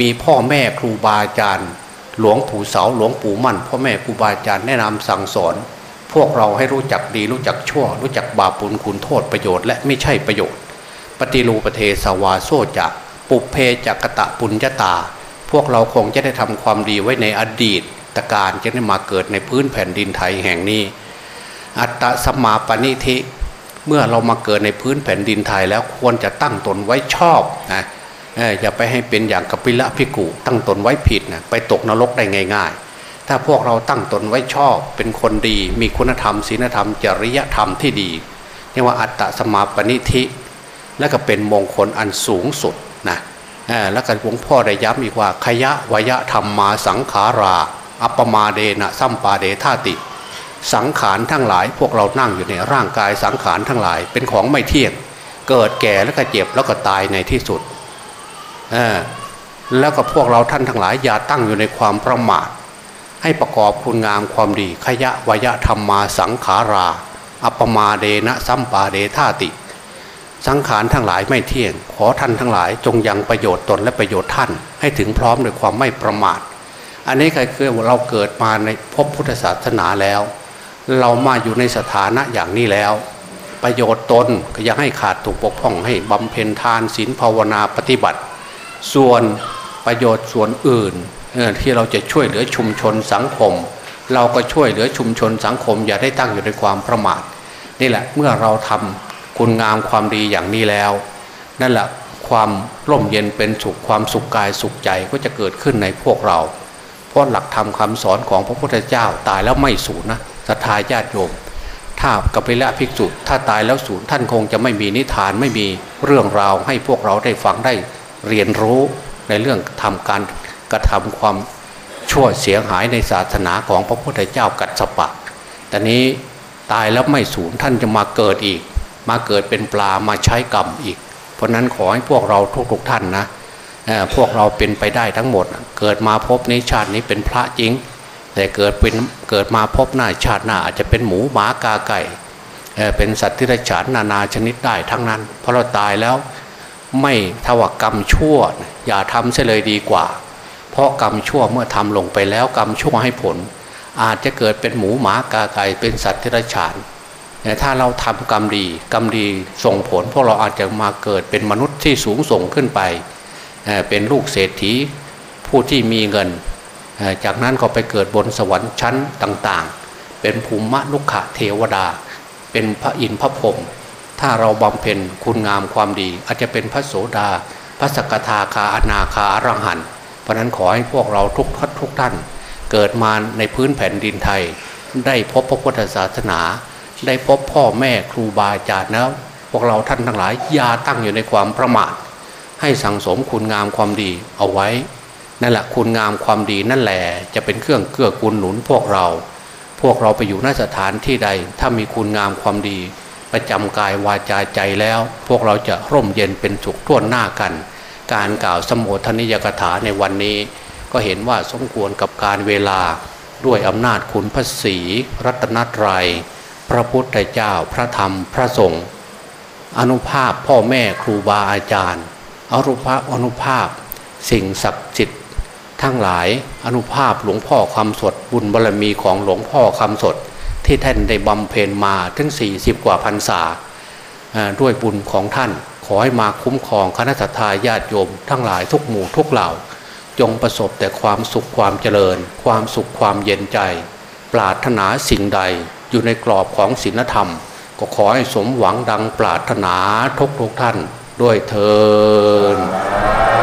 มีพ่อแม่ครูบาอาจารย์ หลวงปู่เสาร์หลวงปู่มั่น พ่อแม่ครูบาอาจารย์แนะนำสั่งสอน พวกเราให้รู้จักดีรู้จักชั่ว รู้จักบาปุลคุณโทษประโยชน์และไม่ใช่ประโยชน์ ปฏิรูปเทสวาโซจะปุเพจักตะปุญญาตา พวกเราคงจะได้ทำความดีไว้ในอดีตตการจะได้มาเกิดในพื้นแผ่นดินไทยแห่งนี้ อัตตสมาปณิธิ เมื่อเรามาเกิดในพื้นแผ่นดินไทยแล้วควรจะตั้งตนไว้ชอบนะอย่าไปให้เป็นอย่างกัปิละพิกุตั้งตนไว้ผิดนะไปตกนรกได้ง่าย ๆ ถ้าพวกเราตั้งตนไว้ชอบ เป็นคนดี มีคุณธรรมศีลธรรม จริยธรรมที่ดีเรียกว่าอัตตสมาปณิธิและก็เป็นมงคลอันสูงสุดนะแล้วก็หลวงพ่อได้ย้ำอีกว่าขยะวยะธรรมมาสังขารา อัปมาเดนะสัมปาเดธาติ สังขารทั้งหลาย พวกเรานั่งอยู่ในร่างกายสังขารทั้งหลาย เป็นของไม่เที่ยง เกิดแก่แล้วก็เจ็บแล้วก็ตายในที่สุดแล้วก็พวกเราท่านทั้งหลายอย่าตั้งอยู่ในความประมาท ให้ประกอบคุณงามความดี ขยะวยะธรรมมาสังขารา อัปมาเดนะสัมปาเดธาติ สังขารทั้งหลายไม่เที่ยง ขอท่านทั้งหลายจงยังประโยชน์ตนและประโยชน์ท่าน ให้ถึงพร้อมด้วยความไม่ประมาท อันนี้คือเราเกิดมาในพบพุทธศาสนาแล้ว เรามาอยู่ในสถานะอย่างนี้แล้ว ประโยชน์ตนก็ยังให้ขาดถูกปกป้องให้บำเพ็ญทานศีลภาวนาปฏิบัติ ส่วนประโยชน์ส่วนอื่นที่เราจะช่วยเหลือชุมชนสังคม เราก็ช่วยเหลือชุมชนสังคม อย่าได้ตั้งอยู่ในความประมาทนี่แหละเมื่อเราทำคุณงามความดีอย่างนี้แล้ว นั่นแหละความร่มเย็นเป็นสุขความสุขกายสุขใจก็จะเกิดขึ้นในพวกเรา เพราะหลักธรรมคาสอนของพระพุทธเจ้าตายแล้วไม่สูญนะ ศรัทธาญาติโยม ถ้ากับไปละภิกษุถ้าตายแล้วสูญท่านคงจะไม่มีนิทานไม่มีเรื่องราวให้พวกเราได้ฟังได้เรียนรู้ในเรื่องทำการกระทำความชั่วเสียหายในศาสนาของพระพุทธเจ้ากัดสปะแต่นี้ตายแล้วไม่สูญท่านจะมาเกิดอีก มาเกิดเป็นปลามาใช้กรรมอีก เพราะนั้นขอให้พวกเราทุกๆท่านนะพวกเราเป็นไปได้ทั้งหมด เกิดมาพบในชาตินี้เป็นพระจริง แต่เกิดเป็นเกิดมาพบหน้าชาติหน้าอาจจะเป็นหมูหมากาไก่เป็นสัตว์ที่ไรฉานนานาชนิดได้ทั้งนั้นเพราะเราตายแล้วไม่ทวกรรมชั่ว อย่าทำเสียเลยดีกว่า เพราะกรรมชั่วเมื่อทำลงไปแล้วกรรมชั่วให้ผล อาจจะเกิดเป็นหมูหมากาไก่เป็นสัตว์ที่ไรฉานแต่ถ้าเราทำกรรมดีกรรมดีส่งผล พวกเราอาจจะมาเกิดเป็นมนุษย์ที่สูงส่งขึ้นไป เป็นลูกเศรษฐีผู้ที่มีเงิน จากนั้นก็ไปเกิดบนสวรรค์ชั้นต่างๆ เป็นภูมิลุกขะเทวดา เป็นพระอินทร์พระพรหมถ้าเราบำเพ็ญคุณงามความดี อาจจะเป็นพระโสดา พระสกทาคาอนาคาอรหันเพราะนั้นขอให้พวกเราทุกททุกท่าน เกิดมาในพื้นแผ่นดินไทย ได้พบพระพุทธศาสนา ได้พบพ่อแม่ครูบาอาจารย์แล้วพวกเราท่านทั้งหลายอย่าตั้งอยู่ในความประมาทให้สั่งสมคุณงามความดีเอาไว้ นั่นแหละคุณงามความดีนั่นแหละจะเป็นเครื่องเกื้อกูลหนุนพวกเรา พวกเราไปอยู่นสถานที่ใด ถ้ามีคุณงามความดี ประจำกายวาจาใจแล้ว พวกเราจะร่มเย็นเป็นสุขทั่วหน้ากัน การกล่าวสมโภชนิยกถาในวันนี้ ก็เห็นว่าสมควรกับการเวลาด้วยอำนาจคุณพระศรีรัตนตรยัยพระพุทธเจ้าพระธรรมพระสงฆ์อนุภาพพ่อแม่ครูบาอาจารย์ อรุภาอนุภาพ สิ่งศักดิ์สิทธิ์ ทั้งหลายอนุภาพหลวงพ่อคำสดบุญบารรมีของหลวงพ่อคำสด ที่ท่านได้บำเพ็ญมาถึง 40 กว่าพรรษาด้วยบุญของท่านขอให้มาคุ้มครองคณะทาญาติโยม ทั้งหลายทุกหมู่ทุกเหล่า จงประสบแต่ความสุขความเจริญ ความสุขความเย็นใจ ปรารถนาสิ่งใดอยู่ในกรอบของศีลธรรม ก็ขอให้สมหวังดังปรารถนาทุกทุกท่านด้วยเทอ